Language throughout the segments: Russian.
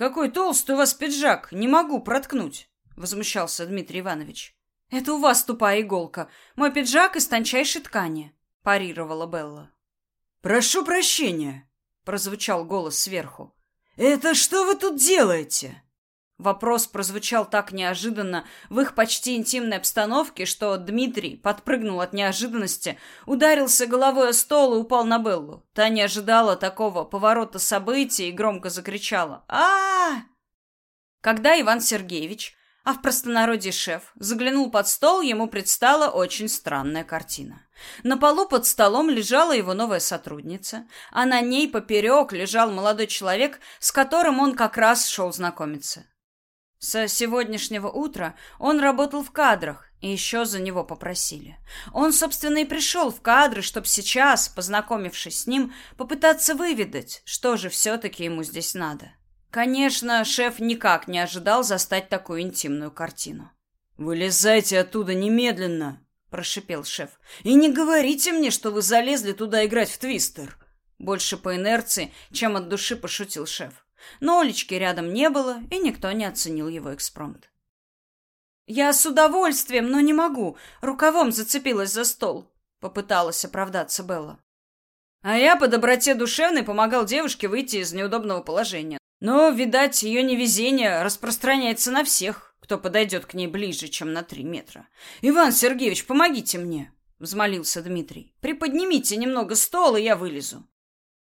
Какой толстый у вас пиджак, не могу проткнуть, возмущался Дмитрий Иванович. Это у вас тупая иголка. Мой пиджак из тончайшей ткани, парировала Белла. Прошу прощения, прозвучал голос сверху. Это что вы тут делаете? Вопрос прозвучал так неожиданно в их почти интимной обстановке, что Дмитрий подпрыгнул от неожиданности, ударился головой о стол и упал на Беллу. Та не ожидала такого поворота событий и громко закричала а, Когда Иван Сергеевич, а в простонародье шеф, заглянул под стол, ему предстала очень странная картина. На полу под столом лежала его новая сотрудница, а на ней поперек лежал молодой человек, с которым он как раз шел знакомиться. С сегодняшнего утра он работал в кадрах, и еще за него попросили. Он, собственно, и пришел в кадры, чтобы сейчас, познакомившись с ним, попытаться выведать, что же все-таки ему здесь надо. Конечно, шеф никак не ожидал застать такую интимную картину. «Вылезайте оттуда немедленно!» – прошипел шеф. «И не говорите мне, что вы залезли туда играть в твистер!» Больше по инерции, чем от души пошутил шеф. Но Олечки рядом не было, и никто не оценил его экспромт. «Я с удовольствием, но не могу. Рукавом зацепилась за стол», — попыталась оправдаться Белла. А я по доброте душевной помогал девушке выйти из неудобного положения. Но, видать, ее невезение распространяется на всех, кто подойдет к ней ближе, чем на три метра. «Иван Сергеевич, помогите мне!» — взмолился Дмитрий. «Приподнимите немного стол, и я вылезу».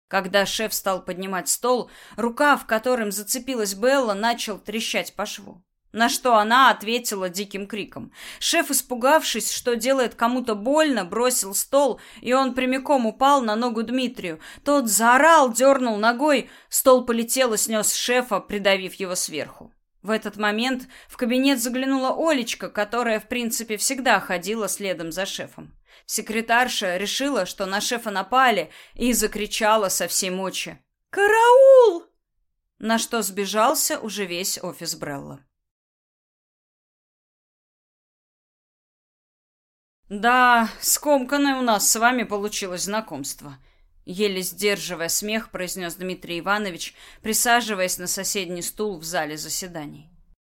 Когда шеф стал поднимать стол, рука, в котором зацепилась Белла, начал трещать по шву. На что она ответила диким криком. Шеф, испугавшись, что делает кому-то больно, бросил стол, и он прямиком упал на ногу Дмитрию. Тот заорал, дернул ногой, стол полетел и снес шефа, придавив его сверху. В этот момент в кабинет заглянула Олечка, которая, в принципе, всегда ходила следом за шефом. Секретарша решила, что на шефа напали, и закричала со всей мочи. «Караул!» На что сбежался уже весь офис Брелла. «Да, скомканное у нас с вами получилось знакомство», — еле сдерживая смех, произнес Дмитрий Иванович, присаживаясь на соседний стул в зале заседаний.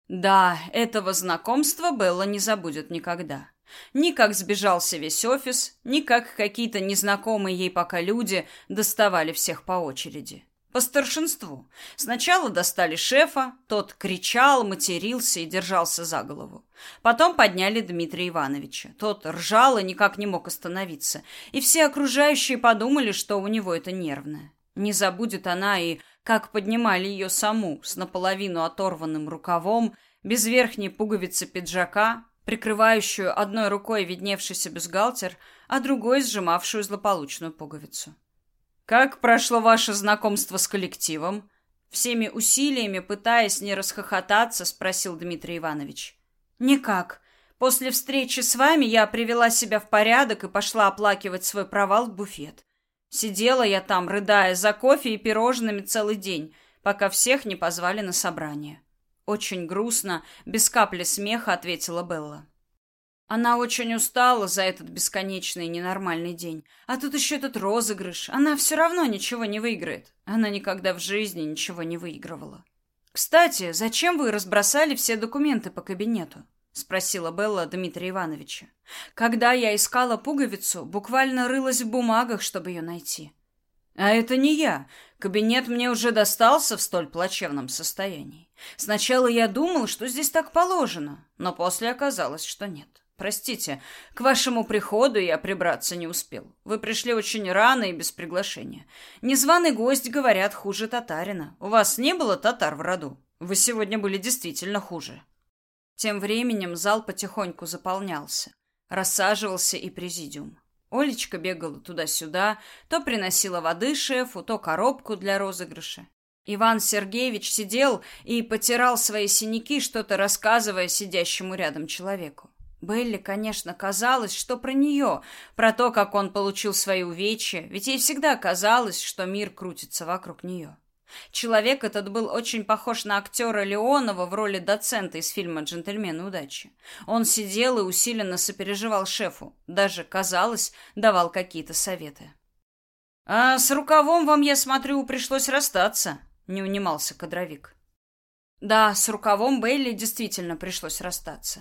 Да, этого знакомства Белла не забудет никогда. Ни как сбежался весь офис, ни как какие-то незнакомые ей пока люди доставали всех по очереди. По старшинству. Сначала достали шефа, тот кричал, матерился и держался за голову. Потом подняли Дмитрия Ивановича. Тот ржал и никак не мог остановиться. И все окружающие подумали, что у него это нервное. Не забудет она и как поднимали ее саму с наполовину оторванным рукавом, без верхней пуговицы пиджака, прикрывающую одной рукой видневшийся бюстгальтер, а другой сжимавшую злополучную пуговицу. «Как прошло ваше знакомство с коллективом?» Всеми усилиями, пытаясь не расхохотаться, спросил Дмитрий Иванович. «Никак. После встречи с вами я привела себя в порядок и пошла оплакивать свой провал в буфет. Сидела я там, рыдая за кофе и пирожными целый день, пока всех не позвали на собрание. Очень грустно, без капли смеха ответила Белла. Она очень устала за этот бесконечный ненормальный день. А тут еще этот розыгрыш. Она все равно ничего не выиграет. Она никогда в жизни ничего не выигрывала. Кстати, зачем вы разбросали все документы по кабинету? спросила Белла Дмитрия Ивановича. Когда я искала пуговицу, буквально рылась в бумагах, чтобы ее найти. А это не я. Кабинет мне уже достался в столь плачевном состоянии. Сначала я думал, что здесь так положено, но после оказалось, что нет. Простите, к вашему приходу я прибраться не успел. Вы пришли очень рано и без приглашения. Незваный гость, говорят, хуже татарина. У вас не было татар в роду? Вы сегодня были действительно хуже. Тем временем зал потихоньку заполнялся. Рассаживался и президиум. Олечка бегала туда-сюда, то приносила воды шефу, то коробку для розыгрыша. Иван Сергеевич сидел и потирал свои синяки, что-то рассказывая сидящему рядом человеку. Белли, конечно, казалось, что про нее, про то, как он получил свои увечья, ведь ей всегда казалось, что мир крутится вокруг нее. Человек этот был очень похож на актера Леонова в роли доцента из фильма «Джентльмены удачи». Он сидел и усиленно сопереживал шефу, даже, казалось, давал какие-то советы. «А с рукавом вам, я смотрю, пришлось расстаться», — не унимался кадровик. Да, с рукавом Бейли действительно пришлось расстаться.